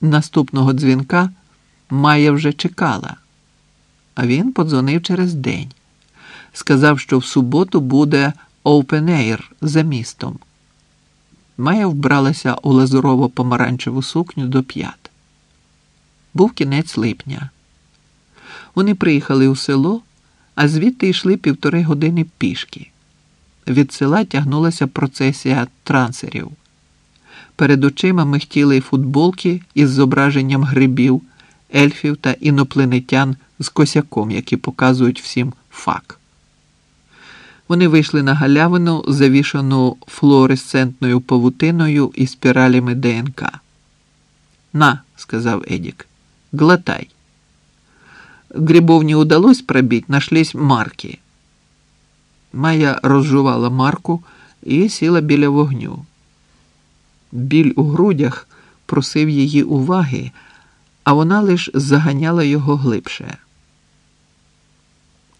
Наступного дзвінка Майя вже чекала, а він подзвонив через день. Сказав, що в суботу буде air за містом. Майя вбралася у лазурово помаранчеву сукню до п'ят. Був кінець липня. Вони приїхали у село, а звідти йшли півтори години пішки. Від села тягнулася процесія трансерів. Перед очима михтіли футболки із зображенням грибів, ельфів та інопланетян з косяком, які показують всім фак. Вони вийшли на галявину, завішану флуоресцентною павутиною і спіралями ДНК. На, сказав Едік, глотай. Грибов не удалось пробить, нашлись марки. Майя розжувала марку і сіла біля вогню. Біль у грудях просив її уваги, а вона лиш заганяла його глибше.